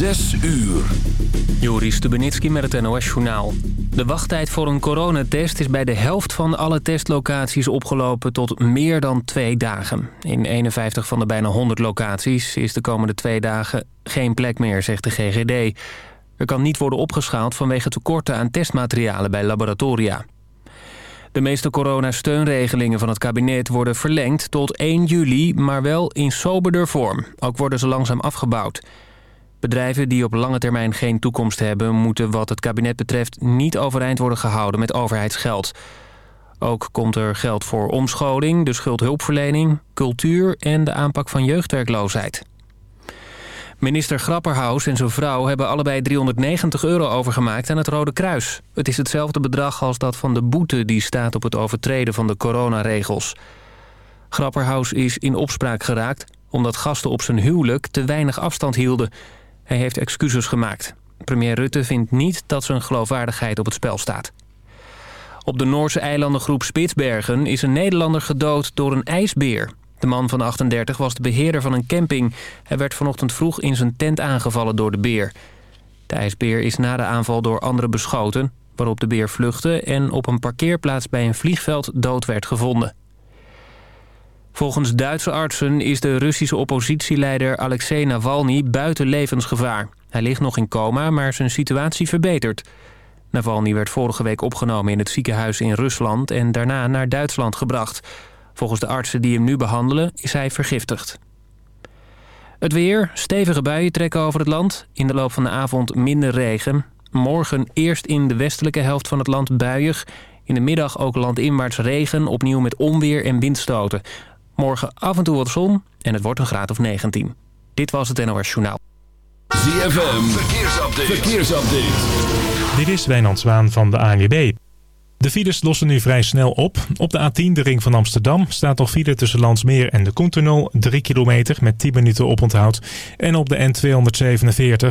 Zes uur. Joris Stubenitski met het NOS-journaal. De wachttijd voor een coronatest is bij de helft van alle testlocaties opgelopen tot meer dan twee dagen. In 51 van de bijna 100 locaties is de komende twee dagen geen plek meer, zegt de GGD. Er kan niet worden opgeschaald vanwege tekorten aan testmaterialen bij laboratoria. De meeste coronasteunregelingen van het kabinet worden verlengd tot 1 juli, maar wel in soberder vorm. Ook worden ze langzaam afgebouwd. Bedrijven die op lange termijn geen toekomst hebben... moeten wat het kabinet betreft niet overeind worden gehouden met overheidsgeld. Ook komt er geld voor omscholing, de schuldhulpverlening, cultuur... en de aanpak van jeugdwerkloosheid. Minister Grapperhaus en zijn vrouw hebben allebei 390 euro overgemaakt aan het Rode Kruis. Het is hetzelfde bedrag als dat van de boete die staat op het overtreden van de coronaregels. Grapperhaus is in opspraak geraakt omdat gasten op zijn huwelijk te weinig afstand hielden. Hij heeft excuses gemaakt. Premier Rutte vindt niet dat zijn geloofwaardigheid op het spel staat. Op de Noorse eilandengroep Spitsbergen is een Nederlander gedood door een ijsbeer. De man van 38 was de beheerder van een camping. Hij werd vanochtend vroeg in zijn tent aangevallen door de beer. De ijsbeer is na de aanval door anderen beschoten... waarop de beer vluchtte en op een parkeerplaats bij een vliegveld dood werd gevonden. Volgens Duitse artsen is de Russische oppositieleider Alexei Navalny buiten levensgevaar. Hij ligt nog in coma, maar zijn situatie verbetert. Navalny werd vorige week opgenomen in het ziekenhuis in Rusland... en daarna naar Duitsland gebracht. Volgens de artsen die hem nu behandelen is hij vergiftigd. Het weer, stevige buien trekken over het land. In de loop van de avond minder regen. Morgen eerst in de westelijke helft van het land buiig. In de middag ook landinwaarts regen, opnieuw met onweer en windstoten. Morgen af en toe wat zon en het wordt een graad of 19. Dit was het NOS Journaal. ZFM, verkeersupdate. verkeersupdate. Dit is Wijnand Zwaan van de ANWB. De files lossen nu vrij snel op. Op de A10, de ring van Amsterdam, staat nog file tussen Landsmeer en de Koentunnel. 3 kilometer met 10 minuten oponthoud. En op de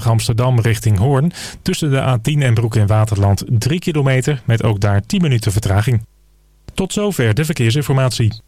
N247 Amsterdam richting Hoorn. Tussen de A10 en Broek in Waterland 3 kilometer met ook daar 10 minuten vertraging. Tot zover de verkeersinformatie.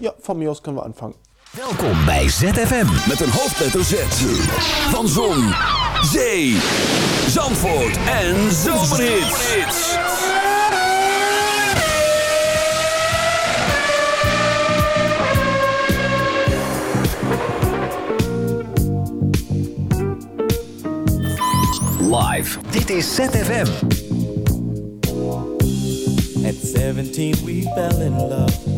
Ja, van mij aus kunnen we aanvangen. Welkom bij ZFM met een hoofdletter Z. Van Zon, Zee, Zandvoort en Zomerhits. Live. Dit is ZFM. At 17, we fell in love.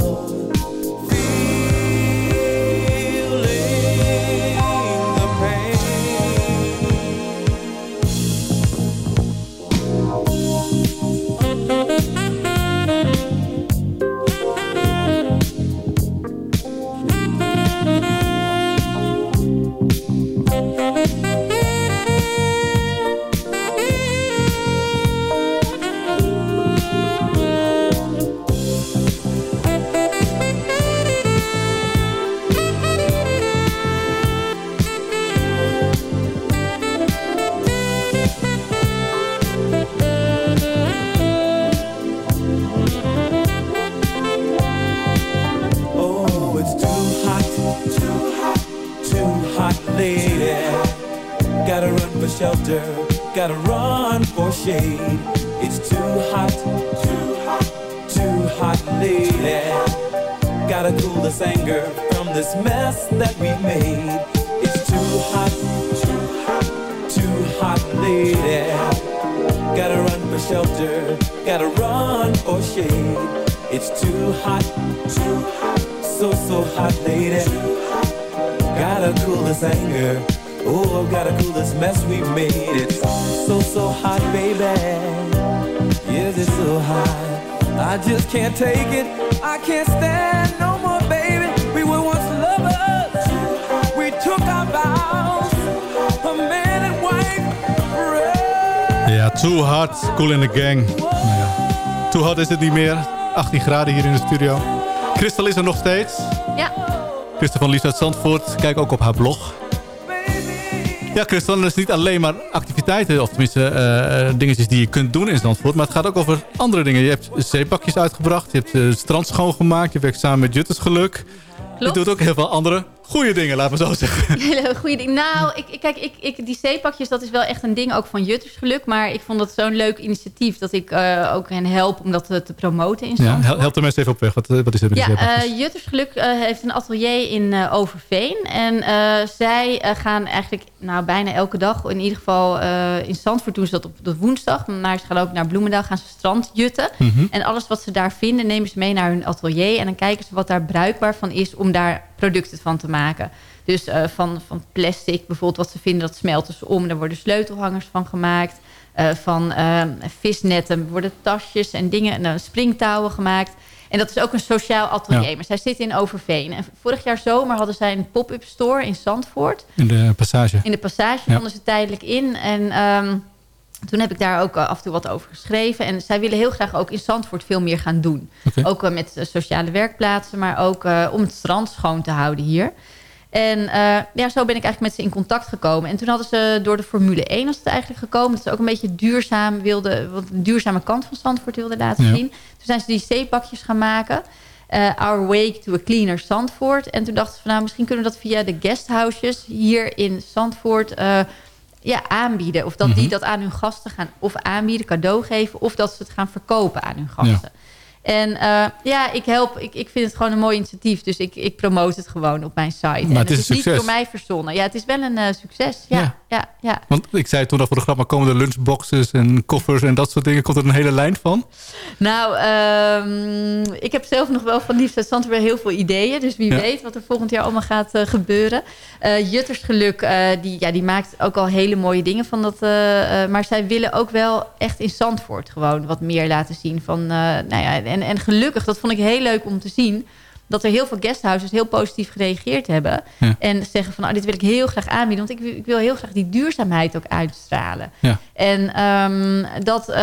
Too Hard, Cool in the Gang. Nou ja, Too Hot is het niet meer. 18 graden hier in de studio. Christel is er nog steeds. Ja, Christel van Lies uit Zandvoort. Kijk ook op haar blog. Ja, Christel, dat is niet alleen maar activiteiten... of tenminste eh, eh, dingetjes die je kunt doen in Zandvoort... maar het gaat ook over andere dingen. Je hebt zeepakjes uitgebracht, je hebt eh, het strand schoongemaakt... je werkt samen met Juttersgeluk. Je doet ook heel veel andere goede dingen, laten we zo zeggen. hele goede ding. Nou, ik, ik- kijk, ik, ik, die zeepakjes, dat is wel echt een ding ook van Juttersgeluk. Maar ik vond dat zo'n leuk initiatief dat ik eh, ook hen help om dat te, te promoten in Ja, help de mensen even op weg. Wat, eh, wat is er met die Ja, zeepakjes? eh Juttersgeluk eh, heeft een atelier in eh, Overveen. En eh, zij eh, gaan eigenlijk nou, bijna elke dag, in ieder geval eh, in Zandvoort doen ze dat op de woensdag. Maar ze gaan ook naar Bloemendaal, gaan ze strandjutten. Mhm. En alles wat ze daar vinden, nemen ze mee naar hun atelier. En dan kijken ze wat daar bruikbaar van is om daar producten van te maken. Dus eh, van, van plastic, bijvoorbeeld wat ze vinden, dat smelten ze om. Daar worden sleutelhangers van gemaakt. Eh, van eh, visnetten worden tasjes en dingen, nou, springtouwen gemaakt. En dat is ook een sociaal atelier. Ja. Maar zij zitten in Overveen. En vorig jaar zomer hadden zij een pop-up store in Zandvoort. In de passage. In de passage Ja. vonden ze tijdelijk in. En ehm, toen heb ik daar ook eh, af en toe wat over geschreven. En zij willen heel graag ook in Zandvoort veel meer gaan doen. Ook eh, met eh, sociale werkplaatsen, maar ook om het strand schoon te houden hier. En ja, zo ben ik eigenlijk met ze in contact gekomen. En toen hadden ze door de Formule 1 was het eigenlijk gekomen. Dat ze ook een beetje duurzaam wilden, wat de duurzame kant van Zandvoort wilden laten Ja. zien. Toen zijn ze die zeepakjes gaan maken. Our Wake to a Cleaner Zandvoort. En toen dachten ze van nou, misschien kunnen we dat via de guesthouses hier in Zandvoort eh, ja, aanbieden. Of dat Mhm. die dat aan hun gasten gaan of aanbieden, cadeau geven. Of dat ze het gaan verkopen aan hun gasten. En eh, ja, ik help. Ik, ik vind het gewoon een mooi initiatief. Dus ik, ik promote het gewoon op mijn site. en het is een niet succes. door mij verzonnen. Ja, het is wel een eh, succes. Ja, Ja. ja, ja. Want ik zei toen al voor de grap, maar komen er lunchboxes en koffers en dat soort dingen? Komt er een hele lijn van? Nou, ehm, ik heb zelf nog wel van Liefde weer heel veel ideeën. Dus wie Ja. weet wat er volgend jaar allemaal gaat eh, gebeuren. Juttersgeluk, die, ja, die maakt ook al hele mooie dingen van dat. maar zij willen ook wel echt in Zandvoort gewoon wat meer laten zien. Van, nou ja, en, en gelukkig, dat vond ik heel leuk om te zien dat er heel veel guesthouses heel positief gereageerd hebben. Ja. En zeggen van, nou, dit wil ik heel graag aanbieden. Want ik, wil- ik wil heel graag die duurzaamheid ook uitstralen. Ja. En ehm, dat, eh,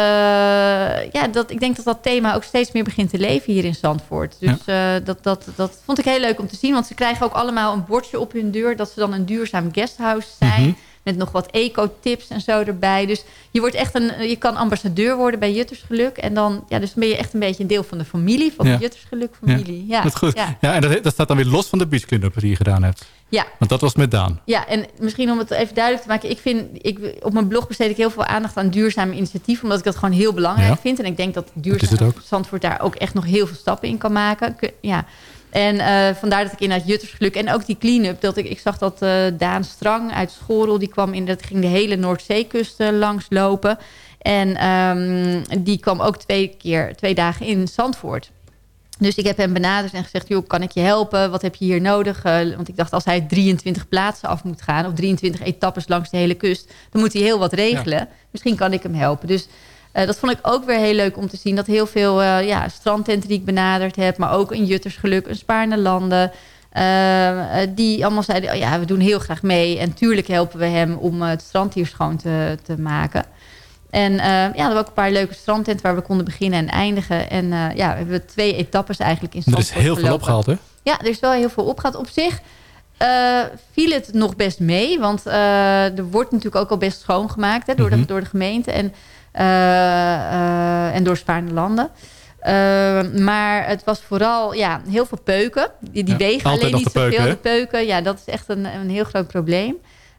ja, dat, ik denk dat dat thema ook steeds meer begint te leven hier in Zandvoort. Dus eh, dat, dat, dat vond ik heel leuk om te zien. Want ze krijgen ook allemaal een bordje op hun deur... dat ze dan een duurzaam guesthouse zijn. Mhm. Met nog wat eco-tips en zo erbij. Dus je, wordt echt een, je kan ambassadeur worden bij Juttersgeluk. En dan, ja, dus dan ben je echt een beetje een deel van de familie. Van Ja. de Juttersgeluk-familie. Ja. Dat is goed. Ja. Ja. en dat, dat staat dan weer los van de beach cleanup die je gedaan hebt. Ja. Want dat was met Daan. Ja, en misschien om het even duidelijk te maken. Ik vind, ik, op mijn blog besteed ik heel veel aandacht aan duurzame initiatieven. Omdat ik dat gewoon heel belangrijk vind. En ik denk dat duurzaam. Zandvoort daar ook echt nog heel veel stappen in kan maken. Ja. En eh, vandaar dat ik inderdaad Juttersgeluk en ook die clean-up. Dat ik, ik zag dat eh, Daan Strang uit Schorel, die kwam in, dat ging de hele Noordzeekust eh, langs lopen. En ehm, die kwam ook twee keer, twee dagen in Zandvoort. Dus ik heb hem benaderd en gezegd, joh, kan ik je helpen? Wat heb je hier nodig? Want ik dacht, als hij 23 plaatsen af moet gaan... of 23 etappes langs de hele kust... dan moet hij heel wat regelen. Misschien kan ik hem helpen. Dus eh, dat vond ik ook weer heel leuk om te zien. Dat heel veel eh, ja, strandtenten die ik benaderd heb... maar ook een Juttersgeluk, een Spaarne Landen... eh, die allemaal zeiden, oh ja, we doen heel graag mee. En tuurlijk helpen we hem om het strand hier schoon te, te maken... En ja, er waren ook een paar leuke strandtenten waar we konden beginnen en eindigen. En ja, we hebben twee etappes eigenlijk in Er is Zandvoort heel veel opgehaald, hè? Ja, er is wel heel veel opgehaald. Op zich viel het nog best mee. Want er wordt natuurlijk ook al best schoongemaakt hè, door, Mhm. de, door de gemeente en, en door Spaarne Landen. Eh, maar het was vooral ja, heel veel peuken. Die, die Ja, wegen alleen niet zoveel. de peuken, ja, dat is echt een, een heel groot probleem.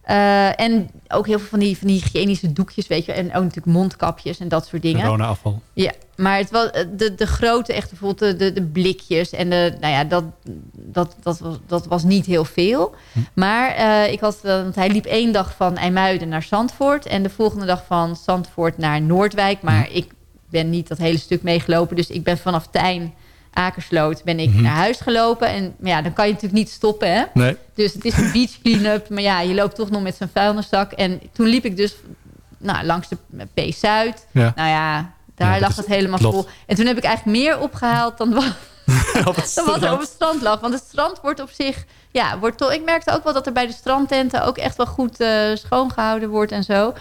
Eh, en ook heel veel van die, van die hygiënische doekjes, weet je. En ook natuurlijk mondkapjes en dat soort dingen. Corona-afval. Ja, maar het was, de, de grote, echt bijvoorbeeld de, de, de blikjes en de, nou ja, dat, dat, dat, was, dat was niet heel veel. Maar eh, ik had, eh, want hij liep één dag van IJmuiden naar Zandvoort en de volgende dag van Zandvoort naar Noordwijk. Maar ik ben niet dat hele stuk meegelopen, dus ik ben vanaf Tijn, Akersloot, ben ik Mhm. naar huis gelopen. En ja, dan kan je natuurlijk niet stoppen, hè? Nee. Dus het is een beach clean-up. Maar ja, je loopt toch nog met zo'n vuilniszak. En toen liep ik dus nou, langs de P-Zuid. Ja. Nou ja, daar Ja, lag het helemaal klopt. vol. En toen heb ik eigenlijk meer opgehaald dan wat, dan wat er strand. op het strand lag. Want het strand wordt op zich... Ja, wordt toch, ik merkte ook wel dat er bij de strandtenten ook echt wel goed eh, schoongehouden wordt en zo.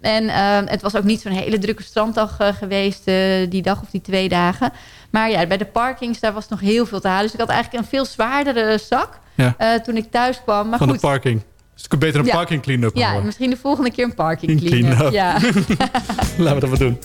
En eh, het was ook niet zo'n hele drukke stranddag eh, geweest eh, die dag of die twee dagen. Maar ja, bij de parkings, daar was nog heel veel te halen. Dus ik had eigenlijk een veel zwaardere zak Ja. eh, toen ik thuis kwam. Maar Van goed, de parking. Dus ik beter een Ja. parking clean-up ja, misschien de volgende keer een parking clean-up. Ja. Laten we dat maar doen.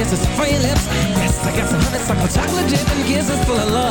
kisses for your lips. Yes, I got some honeysuckle chocolate dip and kisses full of love.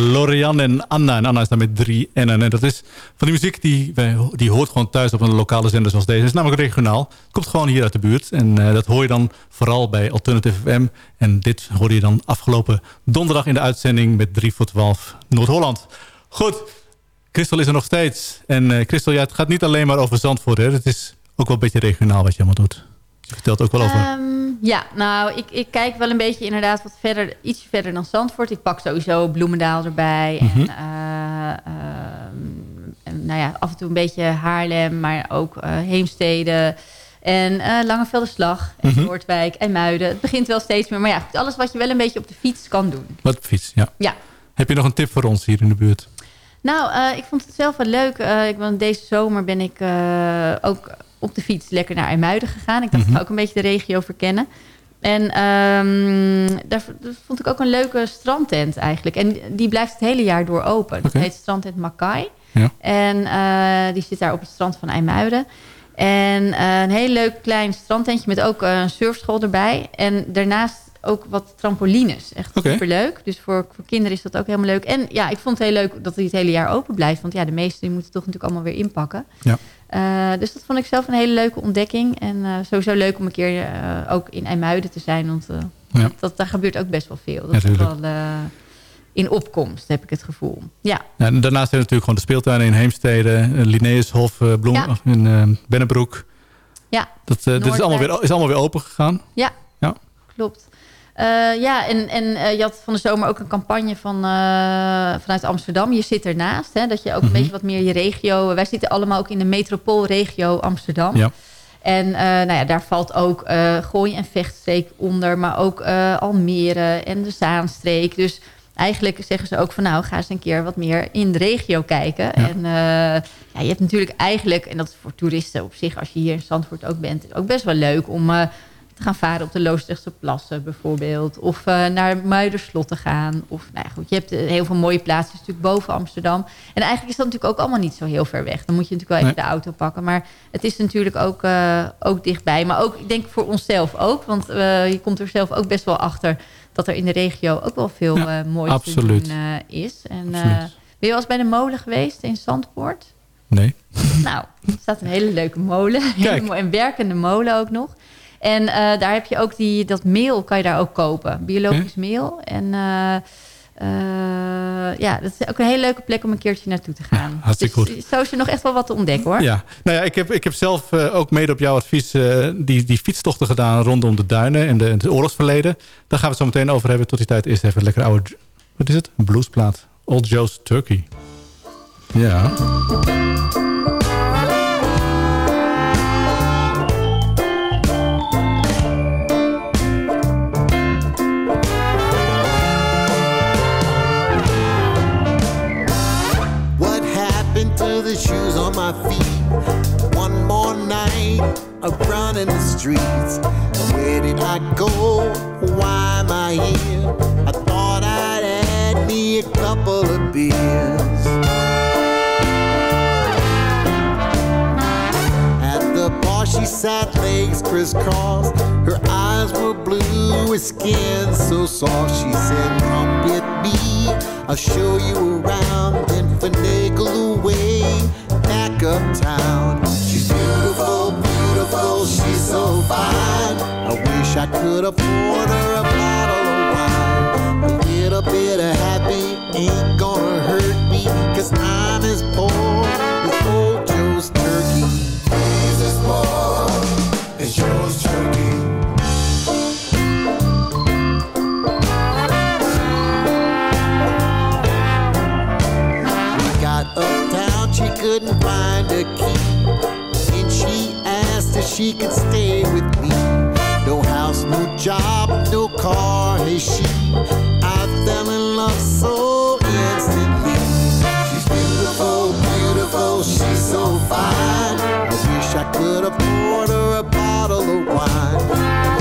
Lorian en Anna. En Anna is dan met drie N'en. En dat is van die muziek die, die hoort gewoon thuis op een lokale zender zoals deze. Het is namelijk regionaal. Komt gewoon hier uit de buurt. En eh, dat hoor je dan vooral bij Alternative FM. En dit hoorde je dan afgelopen donderdag in de uitzending met 3 voor 12 Noord-Holland. Goed, Christel is er nog steeds. En eh Christel, ja, het gaat niet alleen maar over Zandvoort. Hè? Het is ook wel een beetje regionaal wat je allemaal doet. Je vertelt ook wel over... Ehm, ja, nou, ik, ik kijk wel een beetje inderdaad wat verder, iets verder dan Zandvoort. Ik pak sowieso Bloemendaal erbij. Mhm. En, eh, ehm, en nou ja, af en toe een beetje Haarlem, maar ook eh, Heemstede. En eh Langevelderslag en Mhm. Noordwijk en Muiden. Het begint wel steeds meer. Maar ja, goed, alles wat je wel een beetje op de fiets kan doen. Wat fiets, ja. Ja. Heb je nog een tip voor ons hier in de buurt? Nou, ik vond het zelf wel leuk. Ik ben, deze zomer ben ik ook op de fiets lekker naar IJmuiden gegaan. Ik dacht, ga ook een beetje de regio verkennen. En ehm, daar vond ik ook een leuke strandtent eigenlijk. En die blijft het hele jaar door open. Dat heet strandtent Makai. Ja. En eh, die zit daar op het strand van IJmuiden. En eh, een heel leuk klein strandtentje met ook een surfschool erbij. En daarnaast ook wat trampolines. Echt Oké. superleuk. Dus voor, voor kinderen is dat ook helemaal leuk. En ja, ik vond het heel leuk dat hij het hele jaar open blijft. Want ja, de meesten die moeten toch natuurlijk allemaal weer inpakken. Ja. Eh, dus dat vond ik zelf een hele leuke ontdekking. En eh, sowieso leuk om een keer eh, ook in IJmuiden te zijn. Want Ja. dat, daar gebeurt ook best wel veel. Dat Ja, is wel in opkomst, heb ik het gevoel. Ja, Ja, en daarnaast zijn natuurlijk gewoon de speeltuinen in Heemstede, Linnaeushof, Bloem, in Bennebroek. ja Dat, dit is allemaal, weer, is allemaal weer open gegaan. Ja, Ja. klopt. Eh, ja, en, en eh, je had van de zomer ook een campagne van, eh, vanuit Amsterdam. Je zit ernaast, hè, dat je ook een Mhm. beetje wat meer je regio... Wij zitten allemaal ook in de metropoolregio Amsterdam. Ja. En nou ja, daar valt ook Gooi en Vechtstreek onder, maar ook Almere en de Zaanstreek. Dus eigenlijk zeggen ze ook van nou, ga eens een keer wat meer in de regio kijken. En eh, ja, je hebt natuurlijk eigenlijk, en dat is voor toeristen op zich, als je hier in Zandvoort ook bent, ook best wel leuk om te gaan varen op de Loosdrechtse plassen bijvoorbeeld. Of eh, naar Muiderslot te gaan. Of nou ja, goed, je hebt eh, heel veel mooie plaatsen natuurlijk boven Amsterdam. En eigenlijk is dat natuurlijk ook allemaal niet zo heel ver weg. Dan moet je natuurlijk wel even de auto pakken. Maar het is natuurlijk ook, eh, ook dichtbij. Maar ook, ik denk voor onszelf ook. Want je komt er zelf ook best wel achter dat er in de regio ook wel veel Ja, moois absoluut. te doen is. En, Absoluut. ben je wel eens bij de molen geweest in Zandpoort? Nee. Nou, er staat een hele leuke molen. Kijk. Een werkende molen ook nog. En eh, daar heb je ook die, dat meel, kan je daar ook kopen. Biologisch meel. En eh, eh, ja, dat is ook een hele leuke plek om een keertje naartoe te gaan. hartstikke dus, Zo is er nog echt wel wat te ontdekken hoor. Ja, nou ja, ik heb, ik heb zelf ook mede op jouw advies die, die fietstochten gedaan rondom de duinen en de, het oorlogsverleden. Daar gaan we het zo meteen over hebben. Tot die tijd eerst even een lekker oude, wat is het? Een bluesplaat. Old Joe's Turkey. Ja. The shoes on my feet? One more night of running the streets. Where did I go? Why am I here? I thought I'd had me a couple of beers. She sat legs crisscrossed. Her eyes were blue with skin so soft. She said, Come with me, I'll show you around. Then finagle away back uptown. She's beautiful, beautiful, she's so fine. I wish I could afford her a bottle of wine. A little bit of happy ain't gonna hurt me, cause I'm as poor as old couldn't find a key. And she asked if she could stay with me. No house, no job, no car, hey she. I fell in love so instantly. She's beautiful, beautiful, she's so fine. I wish I could afford her a bottle of wine.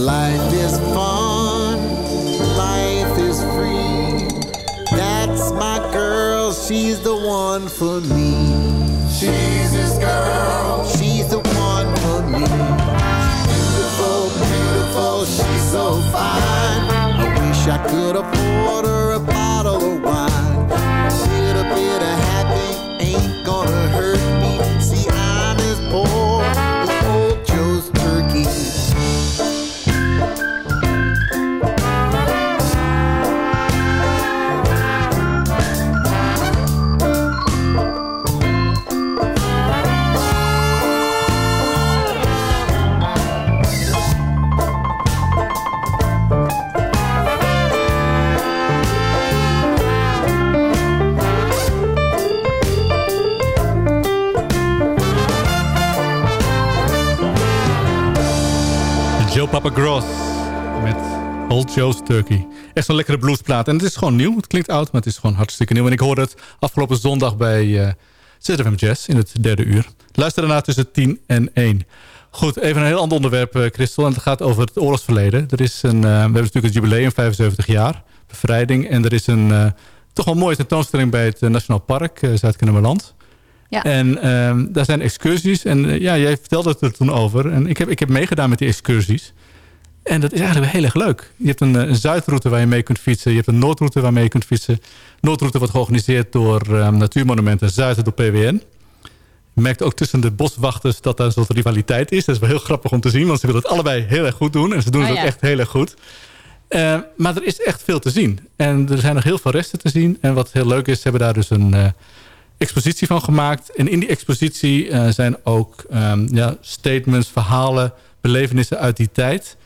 Life is fun, life is free. That's my girl, she's the one for me. She's this girl, she's the one for me. Beautiful, beautiful, she's so fine. Papa Gross met Old Joe's Turkey. Echt zo'n lekkere bluesplaat. En het is gewoon nieuw. Het klinkt oud, maar het is gewoon hartstikke nieuw. En ik hoorde het afgelopen zondag bij uh, ZFM Jazz in het derde uur. Luister daarna tussen 10 en 1. Goed, even een heel ander onderwerp, uh, Christel. En het gaat over het oorlogsverleden. Er is een, uh, we hebben natuurlijk het jubileum, 75 jaar, bevrijding. En er is een toch wel mooie tentoonstelling bij het Nationaal Park, Zuid-Kennemerland. Ja. En uh, daar zijn excursies. En uh, ja, jij vertelde het er toen over. En ik heb, ik heb meegedaan met die excursies. En dat is eigenlijk heel erg leuk. Je hebt een, een zuidroute waar je mee kunt fietsen. Je hebt een noordroute waar je mee kunt fietsen. Noordroute wordt georganiseerd door uh, Natuurmonumenten. Zuid door PWN. Je merkt ook tussen de boswachters dat daar een soort rivaliteit is. Dat is wel heel grappig om te zien. Want ze willen het allebei heel erg goed doen. En ze doen Ah, het ja. ook echt heel erg goed. Uh, maar er is echt veel te zien. En er zijn nog heel veel resten te zien. En wat heel leuk is, ze hebben daar dus een uh, expositie van gemaakt. En in die expositie uh, zijn ook um, ja, statements, verhalen, belevenissen uit die tijd.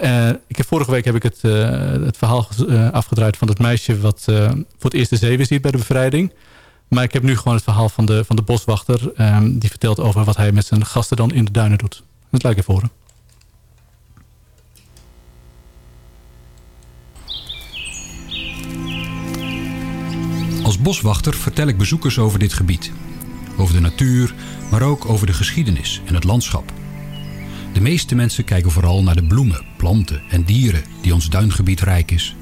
Heb, vorige week heb ik het, het verhaal afgedraaid van het meisje... wat voor het eerst de ziet bij de bevrijding. Maar ik heb nu gewoon het verhaal van de, van de boswachter. Um, die vertelt over wat hij met zijn gasten dan in de duinen doet. Dat lijkt horen. Als boswachter vertel ik bezoekers over dit gebied. Over de natuur, maar ook over de geschiedenis en het landschap. De meeste mensen kijken vooral naar de bloemen, planten en dieren die ons duingebied rijk is.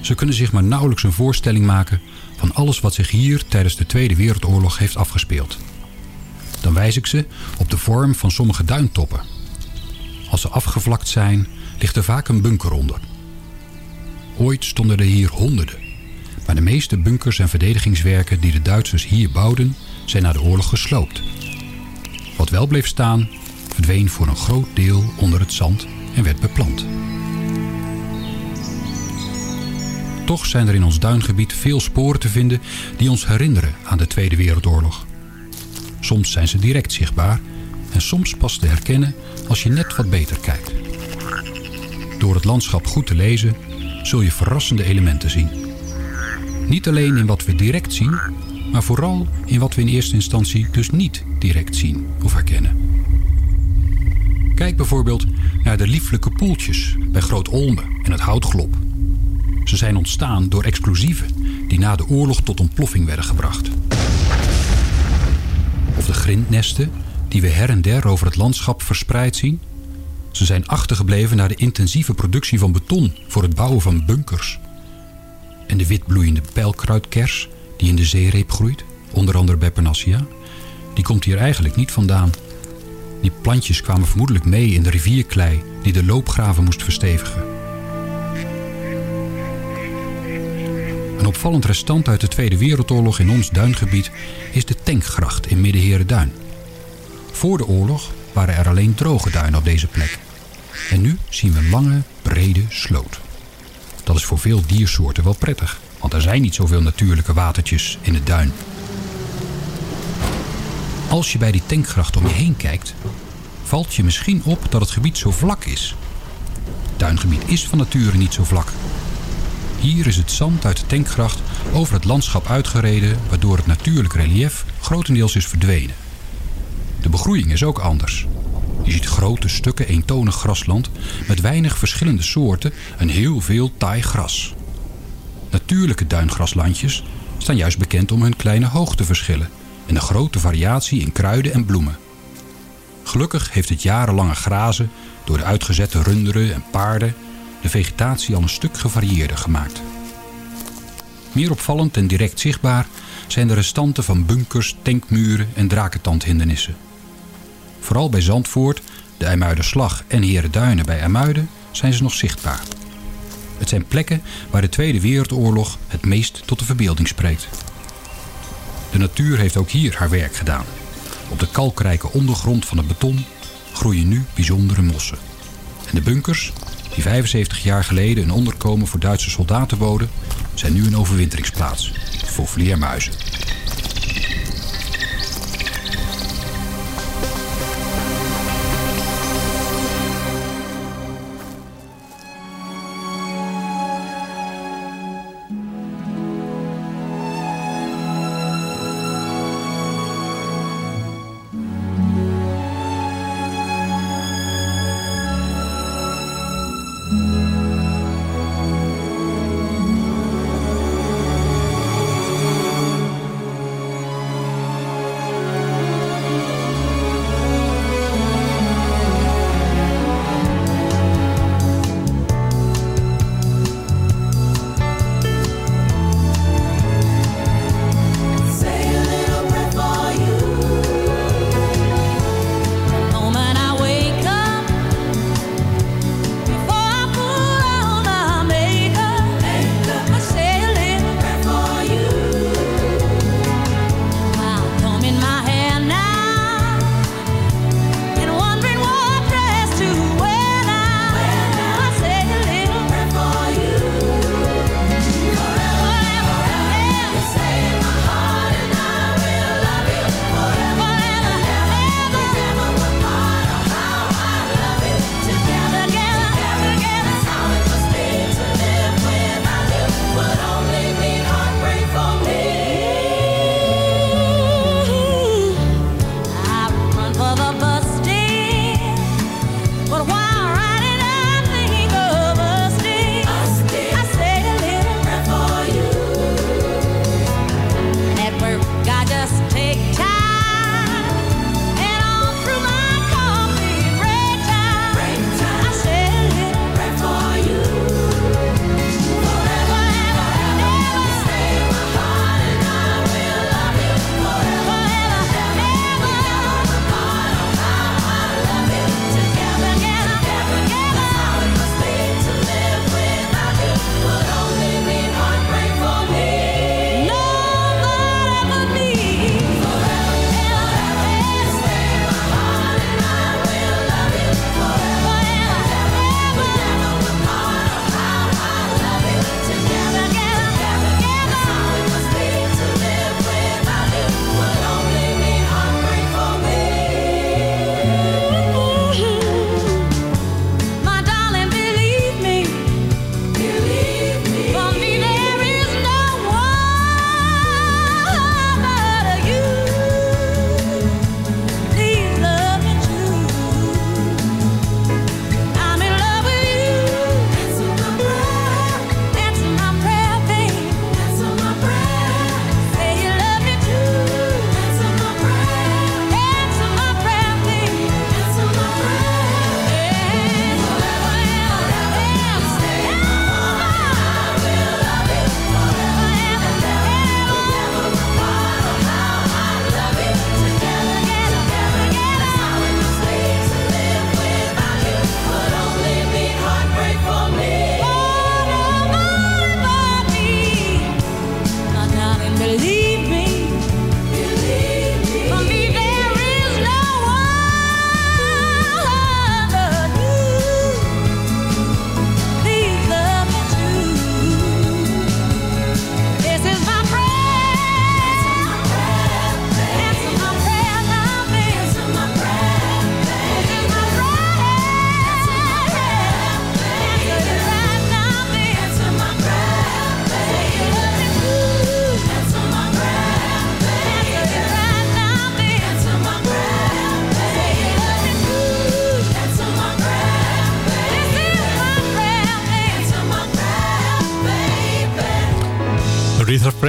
Ze kunnen zich maar nauwelijks een voorstelling maken van alles wat zich hier tijdens de Tweede Wereldoorlog heeft afgespeeld. Dan wijs ik ze op de vorm van sommige duintoppen. Als ze afgevlakt zijn, ligt er vaak een bunker onder. Ooit stonden er hier honderden. Maar de meeste bunkers en verdedigingswerken die de Duitsers hier bouwden, zijn na de oorlog gesloopt. Wat wel bleef staan, verdween voor een groot deel onder het zand en werd beplant. Toch zijn er in ons duingebied veel sporen te vinden die ons herinneren aan de Tweede Wereldoorlog. Soms zijn ze direct zichtbaar en soms pas te herkennen als je net wat beter kijkt. Door het landschap goed te lezen zul je verrassende elementen zien. Niet alleen in wat we direct zien, maar vooral in wat we in eerste instantie dus niet direct zien of herkennen. Kijk bijvoorbeeld naar de lieflijke poeltjes bij Groot Olme en het Houtglop. Ze zijn ontstaan door explosieven die na de oorlog tot ontploffing werden gebracht. Of de grindnesten die we her en der over het landschap verspreid zien. Ze zijn achtergebleven na de intensieve productie van beton voor het bouwen van bunkers. En de witbloeiende pijlkruidkers die in de zeereep groeit, onder andere bij Panacea, die komt hier eigenlijk niet vandaan. Die plantjes kwamen vermoedelijk mee in de rivierklei die de loopgraven moest verstevigen. Een opvallend restant uit de Tweede Wereldoorlog in ons duingebied is de tankgracht in Middenherenduin. Voor de oorlog waren er alleen droge duinen op deze plek. En nu zien we een lange, brede sloot. Dat is voor veel diersoorten wel prettig, want er zijn niet zoveel natuurlijke watertjes in het duin. Als je bij die tankgracht om je heen kijkt, valt je misschien op dat het gebied zo vlak is. Het duingebied is van nature niet zo vlak. Hier is het zand uit de tankgracht over het landschap uitgereden, waardoor het natuurlijk relief grotendeels is verdwenen. De begroeiing is ook anders. Je ziet grote stukken eentonig grasland met weinig verschillende soorten en heel veel taai gras. Natuurlijke duingraslandjes staan juist bekend om hun kleine hoogteverschillen en de grote variatie in kruiden en bloemen. Gelukkig heeft het jarenlange grazen door de uitgezette runderen en paarden de vegetatie al een stuk gevarieerder gemaakt. Meer opvallend en direct zichtbaar zijn de restanten van bunkers, tankmuren en drakentandhindernissen. Vooral bij Zandvoort, de IJmuiderslag en Herenduinen bij IJmuiden zijn ze nog zichtbaar. Het zijn plekken waar de Tweede Wereldoorlog het meest tot de verbeelding spreekt. De natuur heeft ook hier haar werk gedaan. Op de kalkrijke ondergrond van het beton groeien nu bijzondere mossen. En de bunkers, die 75 jaar geleden een onderkomen voor Duitse soldaten boden, zijn nu een overwinteringsplaats voor vleermuizen.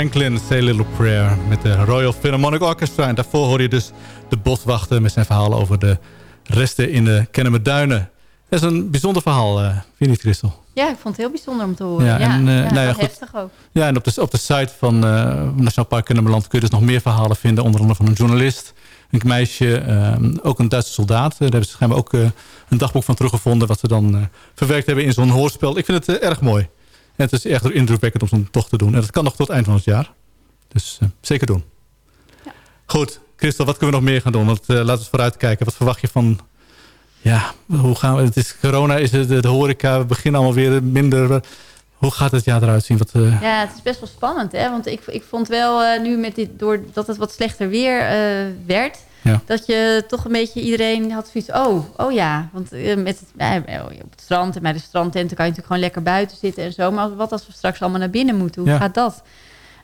Franklin, Say Little Prayer met de Royal Philharmonic Orchestra. En daarvoor hoor je dus de boswachter met zijn verhaal over de resten in de Kennemerduinen. Dat is een bijzonder verhaal, eh, vind je niet, Christel? Ja, ik vond het heel bijzonder om te horen. Ja, en, uh, nou ja, goed. ook. Ja, en op de, op de site van uh, Nationaal Park Kennemerland kun je dus nog meer verhalen vinden. Onder andere van een journalist, een meisje, ook een Duitse soldaat. Daar hebben ze schijnbaar ook een dagboek van teruggevonden... wat ze dan verwerkt hebben in zo'n hoorspel. Ik vind het erg mooi. En het is echt indrukwekkend om zo'n tocht te doen. En dat kan nog tot eind van het jaar. Dus eh, zeker doen. Goed, Christel, wat kunnen we nog meer gaan doen? Want, eh, laten we vooruitkijken. Wat verwacht je van... Ja, hoe gaan we... Het is, corona is het, de horeca. We beginnen allemaal weer minder... Hoe gaat het jaar eruit zien? Wat, eh, Ja, het is best wel spannend, hè? Want ik, ik vond wel nu met dit, doordat het wat slechter weer werd, Ja. dat je toch een beetje iedereen had zoiets. Oh, oh ja. Want eh, met het, eh, op het strand en bij de strandtenten kan je natuurlijk gewoon lekker buiten zitten en zo. Maar wat als we straks allemaal naar binnen moeten? Hoe Ja. gaat dat?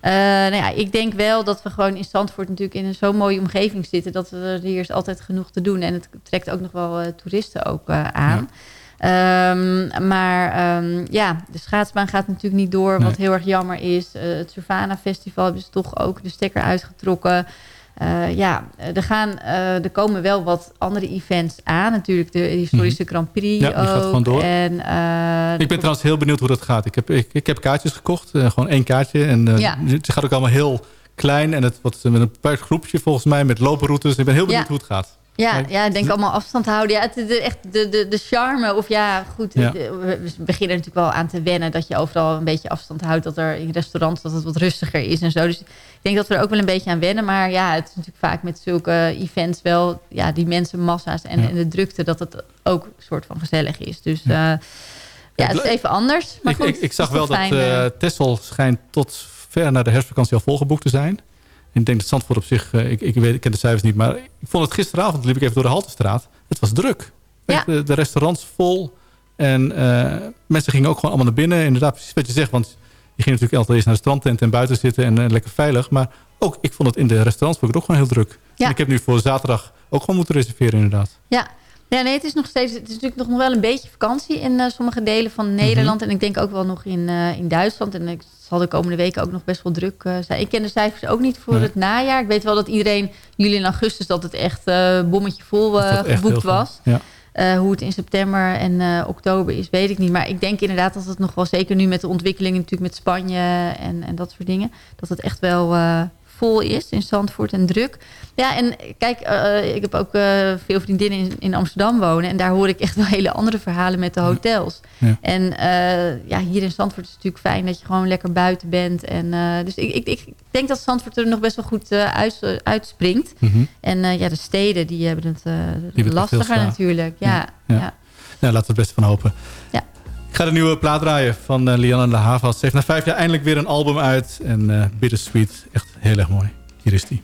Eh, nou ja, ik denk wel dat we gewoon in Zandvoort natuurlijk in een zo'n mooie omgeving zitten. Dat er hier is altijd genoeg te doen. En het trekt ook nog wel eh, toeristen ook eh, aan. Ehm, maar ehm, ja, de schaatsbaan gaat natuurlijk niet door. Wat heel erg jammer is. Eh, het Surfana Festival hebben ze toch ook de stekker uitgetrokken. Eh, ja, eh, er, gaan, eh, er komen wel wat andere events aan. Natuurlijk de historische Grand Prix Mhm. Ja, die gaat gewoon door. En, Ik ben trouwens heel benieuwd hoe dat gaat. Ik heb, ik, ik heb kaartjes gekocht. gewoon één kaartje. En Ja. het gaat ook allemaal heel klein. En het wordt met een groepje volgens mij. Met looproutes. Ik ben heel benieuwd Ja. hoe het gaat. Ja, ja, ik denk allemaal afstand houden. Ja, het, de, echt de, de, de charme. Of ja, goed. Ja. we beginnen natuurlijk wel aan te wennen. Dat je overal een beetje afstand houdt. Dat er in restaurants dat het wat rustiger is en zo. Dus ik denk dat we er ook wel een beetje aan wennen. Maar ja, het is natuurlijk vaak met zulke events wel... Ja, die mensenmassa's en, Ja. en de drukte. Dat het ook een soort van gezellig is. Dus ja, ja het is even anders. Maar ik, goed, ik, ik zag is wel dat eh eh, Texel schijnt tot ver naar de herfstvakantie al volgeboekt te zijn. En ik denk dat Zandvoort op zich, eh, ik, ik, weet, ik ken de cijfers niet, maar ik vond het gisteravond, liep ik even door de Haltestraat. Het was druk. De, de restaurants vol. En eh, mensen gingen ook gewoon allemaal naar binnen. Inderdaad, precies wat je zegt, want je ging natuurlijk altijd eerst naar de strandtent en buiten zitten en eh, lekker veilig. Maar ook, ik vond het in de restaurants ook gewoon heel druk. Ja. En ik heb nu voor zaterdag ook gewoon moeten reserveren inderdaad. Ja. Ja, nee, het is nog steeds. Het is natuurlijk nog wel een beetje vakantie in eh, sommige delen van Nederland. En ik denk ook wel nog in, eh, in Duitsland. En het zal de komende weken ook nog best wel druk eh, zijn. Ik ken de cijfers ook niet voor Nee. het najaar. Ik weet wel dat iedereen juli en augustus dat het echt bommetje vol geboekt was. Ja. Hoe het in september en oktober is, weet ik niet. Maar ik denk inderdaad dat het nog wel, zeker nu met de ontwikkelingen natuurlijk met Spanje en, en dat soort dingen, dat het echt wel vol is in Zandvoort en druk. Ja, en kijk, eh, ik heb ook eh, veel vriendinnen in, in Amsterdam wonen. En daar hoor ik echt wel hele andere verhalen met de hotels. Ja. En eh, ja, hier in Zandvoort is het natuurlijk fijn dat je gewoon lekker buiten bent. En, eh, dus ik, ik, ik denk dat Zandvoort er nog best wel goed eh, uit, uitspringt. Mhm. En eh, ja, de steden die hebben het eh, lastiger natuurlijk. Ja, ja. Ja. Ja, laten we het beste van hopen. Ja. Ik ga de nieuwe plaat draaien van eh, Lianne de Havas. Ze heeft na vijf jaar eindelijk weer een album uit. En eh Bittersweet, echt heel erg mooi. Hier is die.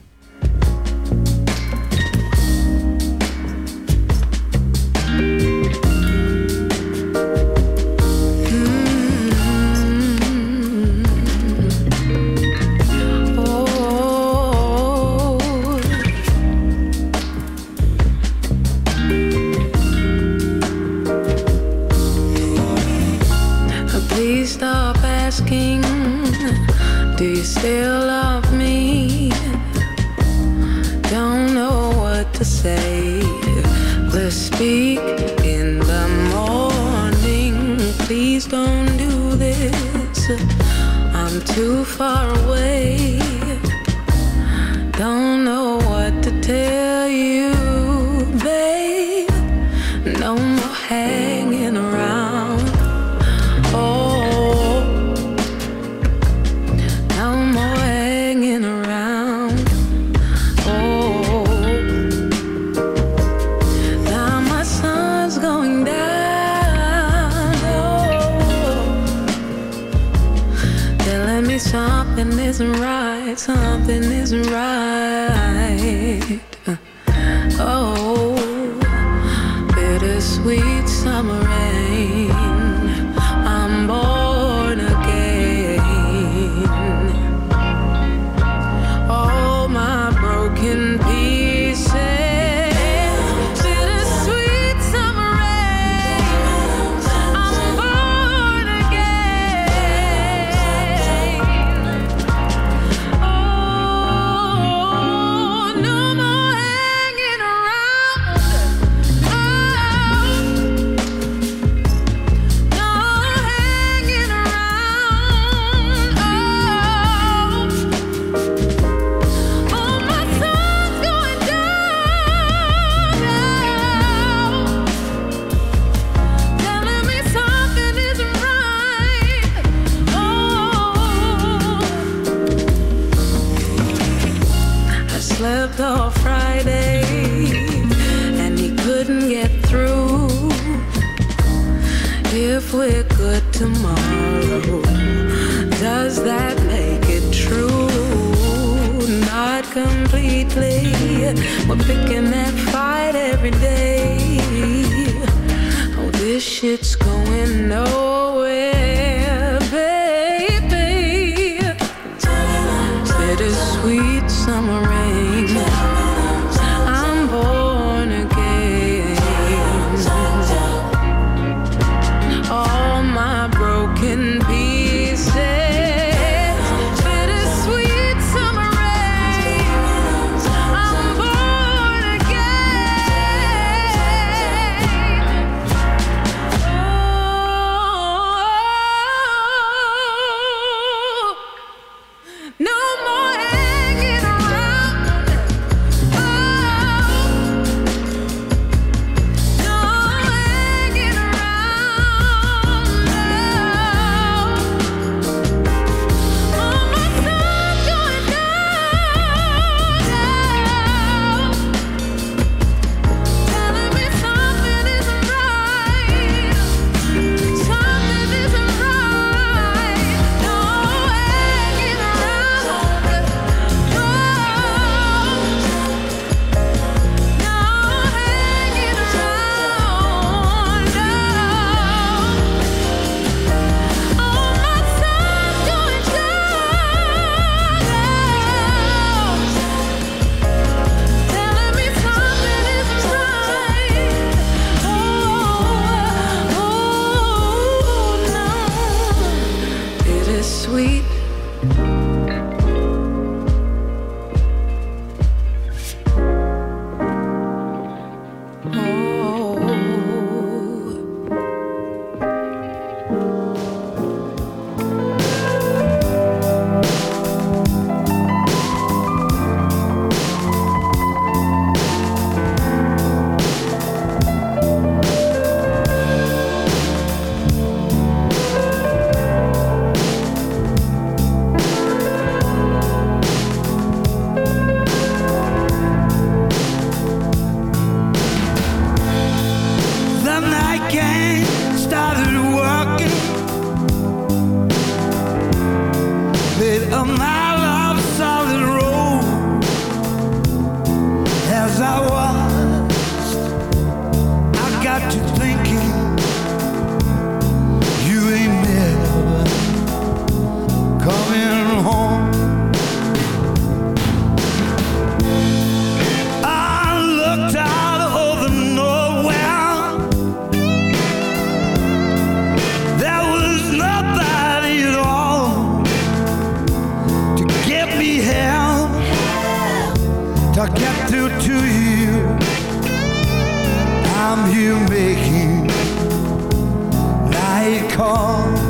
call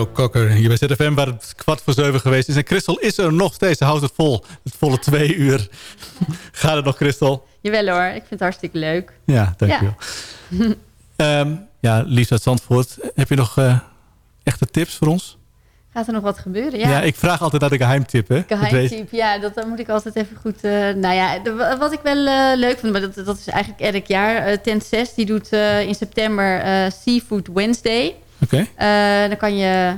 Joe Cocker hier bij ZFM waar het kwart voor zeven geweest is. En Christel is er nog steeds. Ze houdt het vol. Het volle twee uur. Gaat het nog, Christel? Jawel hoor, ik vind het hartstikke leuk. Ja, dankjewel. Ja. Ehm ja, uit Zandvoort. Heb je nog eh, echte tips voor ons? Gaat er nog wat gebeuren? Ja. Ja, ik vraag altijd naar de geheimtip, hè? Geheimtip, ja, dat moet ik altijd even goed... eh, nou ja, de- wat ik wel eh, leuk vind, maar dat, dat is eigenlijk elk jaar. Tent 6, die doet in september Seafood Wednesday. Oké. Eh, dan kan je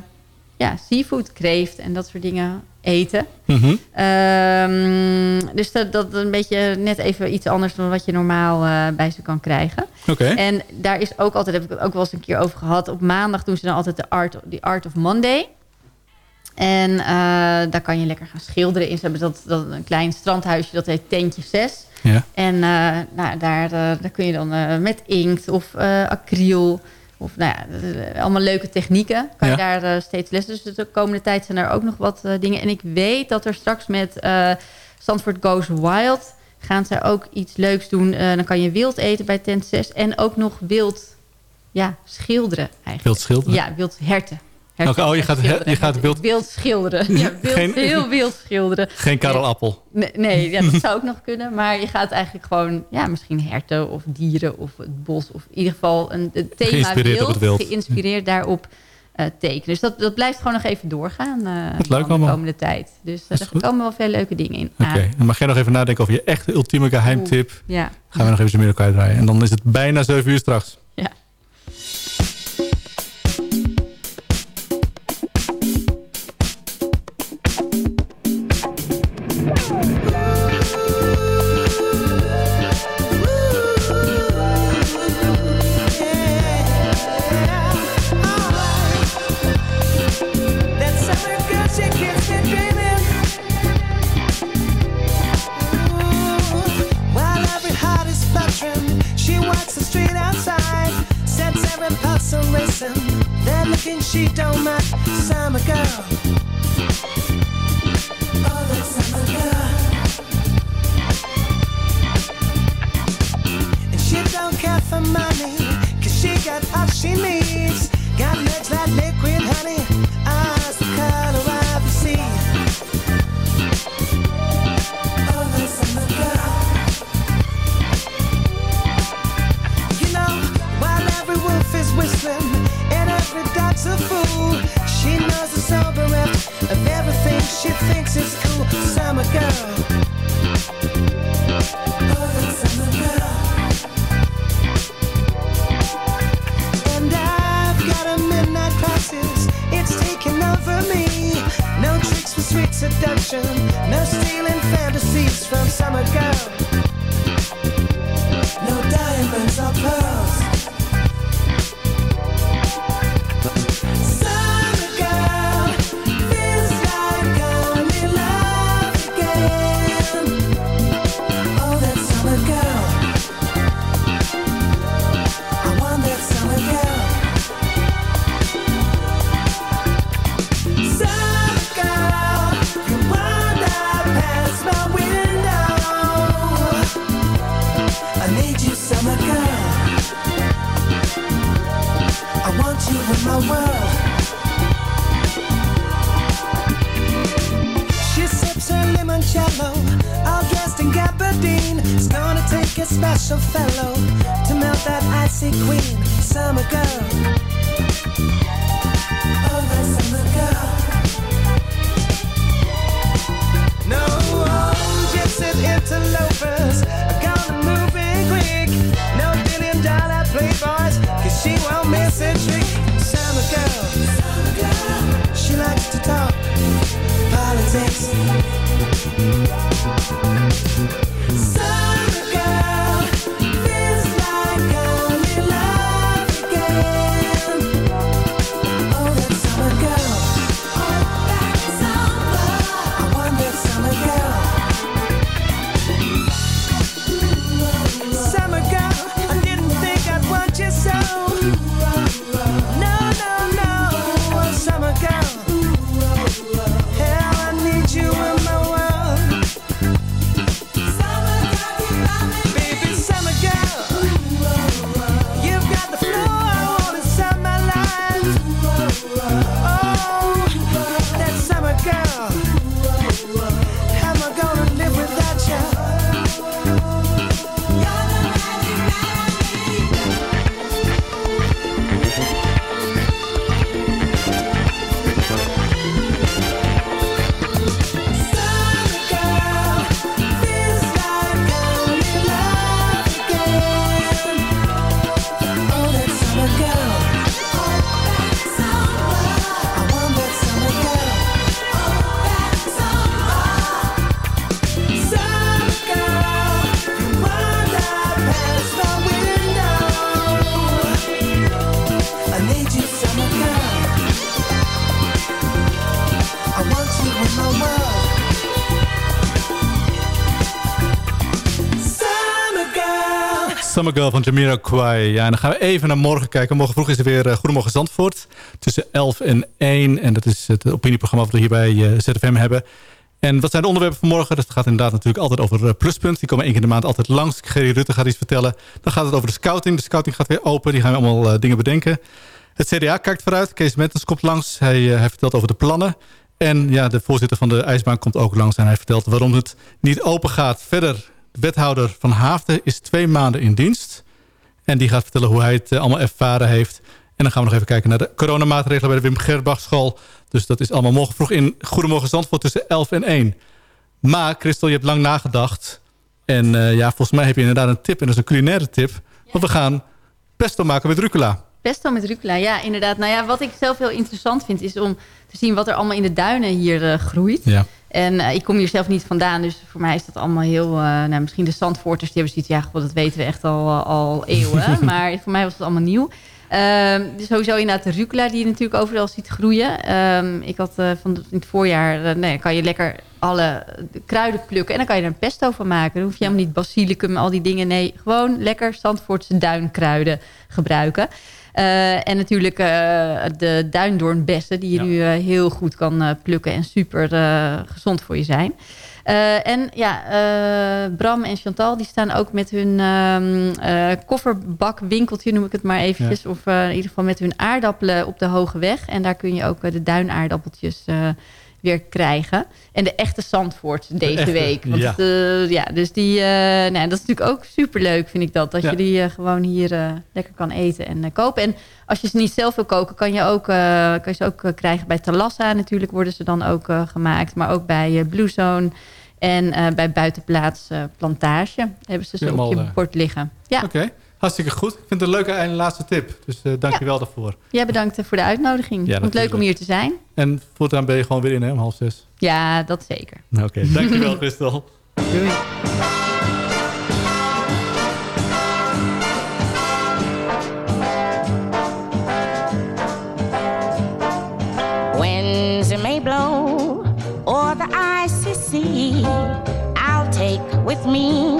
ja, seafood, kreeft en dat soort dingen eten. Mhm. Ehm, dus dat, dat is een beetje net even iets anders dan wat je normaal eh, bij ze kan krijgen. Oké. En daar is ook altijd, heb ik het ook wel eens een keer over gehad. Op maandag doen ze dan altijd de Art, the art of Monday. En eh, daar kan je lekker gaan schilderen in. Ze hebben dat, dat een klein strandhuisje, dat heet Tentje 6. Ja. En nou, daar, daar kun je dan met inkt of acryl... of nou ja, eh, allemaal leuke technieken. Kan je Ja. daar eh, steeds lessen. Dus de komende tijd zijn er ook nog wat eh, dingen. En ik weet dat er straks met eh Stanford Goes Wild... gaan ze ook iets leuks doen. Dan kan je wild eten bij tent 6. En ook nog wild ja, schilderen eigenlijk. Wild schilderen? Ja, wild herten. Oh, je gaat, schilderen. je gaat wild... Wild schilderen. Ja, wild, Geen- heel wild schilderen. Geen Karel Appel. Nee, nee ja, dat zou ook nog kunnen. Maar je gaat eigenlijk gewoon, ja, misschien herten of dieren of het bos. Of in ieder geval een, het thema Geïnspireerd op wild, het wild. geïnspireerd daarop eh, tekenen. Dus dat, dat blijft gewoon nog even doorgaan eh, Wat leuk de allemaal. komende tijd. Dus eh, er komen wel veel leuke dingen in. Oké, mag jij nog even nadenken over je echte ultieme geheimtip. Ja. Gaan we nog even zijn midden kwijtdraaien. En dan is het bijna 7 uur straks. Summer Girl van Jamiroquai. Ja, en dan gaan we even naar morgen kijken. Morgen vroeg is er weer uh, Goedemorgen Zandvoort. Tussen 11 en 1. En dat is het opinieprogramma wat we hier bij uh, ZFM hebben. En wat zijn de onderwerpen van morgen? Dat gaat inderdaad natuurlijk altijd over uh, Pluspunt. Die komen één keer in de maand altijd langs. Gerry Rutte gaat iets vertellen. Dan gaat het over de scouting. De scouting gaat weer open. Die gaan we allemaal dingen bedenken. Het CDA kijkt vooruit. Kees Mentens komt langs. Hij, hij vertelt over de plannen. En ja, de voorzitter van de ijsbaan komt ook langs. En hij vertelt waarom het niet open gaat. Verder, de wethouder van Haafden is twee maanden in dienst. En die gaat vertellen hoe hij het uh, allemaal ervaren heeft. En dan gaan we nog even kijken naar de coronamaatregelen bij de Wim Gerbachschool. Dus dat is allemaal morgen vroeg in Goedemorgen Zandvoort tussen 11 en 1. Maar Christel, je hebt lang nagedacht. En uh, ja, volgens mij heb je inderdaad een tip. En dat is een culinaire tip. Want we gaan pesto maken met rucola. Pesto met rucola, ja, inderdaad. Nou ja, wat ik zelf heel interessant vind... is om te zien wat er allemaal in de duinen hier uh, groeit. Ja. En uh, ik kom hier zelf niet vandaan, dus voor mij is dat allemaal heel... Uh, nou, misschien de Zandvoorters, die hebben zoiets... ja, God, dat weten we echt al, al eeuwen. maar voor mij was het allemaal nieuw. Um, dus sowieso inderdaad de rucola die je natuurlijk overal ziet groeien. Um, ik had uh, van in het voorjaar, uh, nee, kan je lekker alle kruiden plukken. En dan kan je er een pesto van maken. Dan hoef je helemaal niet basilicum, al die dingen. Nee, gewoon lekker Zandvoortse duinkruiden gebruiken. Uh, en natuurlijk uh, de duindoornbessen die je ja. nu uh, heel goed kan plukken en super gezond voor je zijn. Uh, en ja, uh, Bram en Chantal die staan ook met hun uh, kofferbakwinkeltje, noem ik het maar eventjes. Ja. Of in ieder geval met hun aardappelen op de Hoge Weg. En daar kun je ook de duinaardappeltjes weer krijgen. En de echte Zandvoort deze echte, week. Want ja. Het, ja, dus die, nou, dat is natuurlijk ook superleuk, vind ik dat. Dat ja. je die gewoon hier lekker kan eten en kopen. En als je ze niet zelf wil koken, kan je, ook, kan je ze ook krijgen bij Talassa. Natuurlijk worden ze dan ook gemaakt. Maar ook bij Blue Zone. En uh, bij Buitenplaats uh, Plantage hebben ze ze Helemaal, op je bord liggen. Ja. Oké, okay. Hartstikke goed. Ik vind het een leuke en laatste tip. Dus uh, dank ja. je wel daarvoor. Jij bedankt voor de uitnodiging. Ja, het leuk om hier te zijn. En voortaan ben je gewoon weer in hè, om half zes? Ja, dat zeker. Oké, okay. dank je wel Christel. Doei. Winds may blow or the icy sea. I'll take with me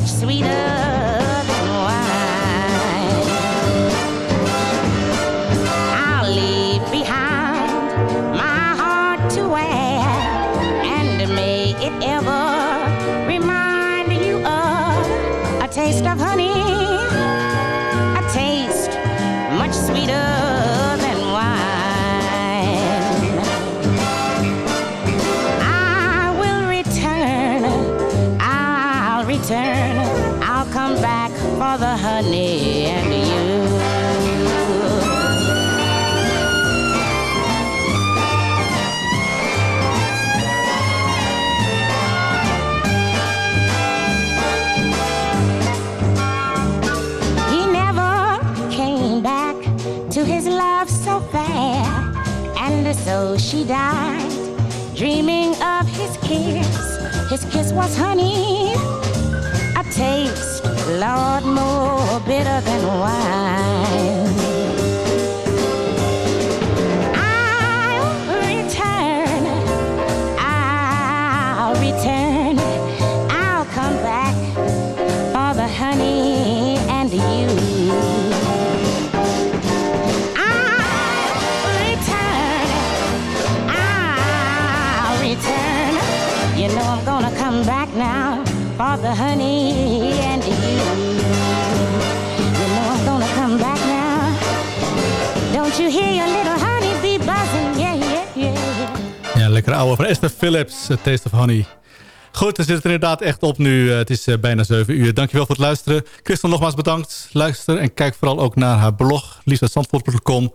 much sweeter and you. He never came back to his love so fair, and so she died, dreaming of his kiss. His kiss was honey, a taste, Lord, more bitter than wine. Lekker van Esther Phillips, Taste of Honey. Goed, dan zit het inderdaad echt op nu. Het is uh, bijna 7 uur. Dankjewel voor het luisteren. Christel, nogmaals bedankt. Luister en kijk vooral ook naar haar blog, liesbethzandvoort.com.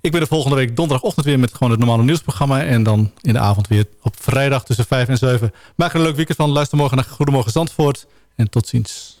Ik ben de volgende week donderdagochtend weer met gewoon het normale nieuwsprogramma. En dan in de avond weer op vrijdag tussen 5 en 7. Maak er een leuk weekend van. Luister morgen naar Goedemorgen Zandvoort. En tot ziens.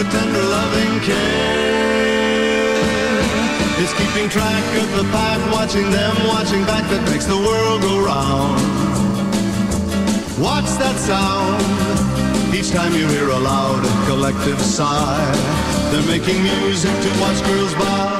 With tender loving care. It's keeping track of the pack, watching them, watching back that makes the world go round. Watch that sound? Each time you hear a loud collective sigh, they're making music to watch girls by.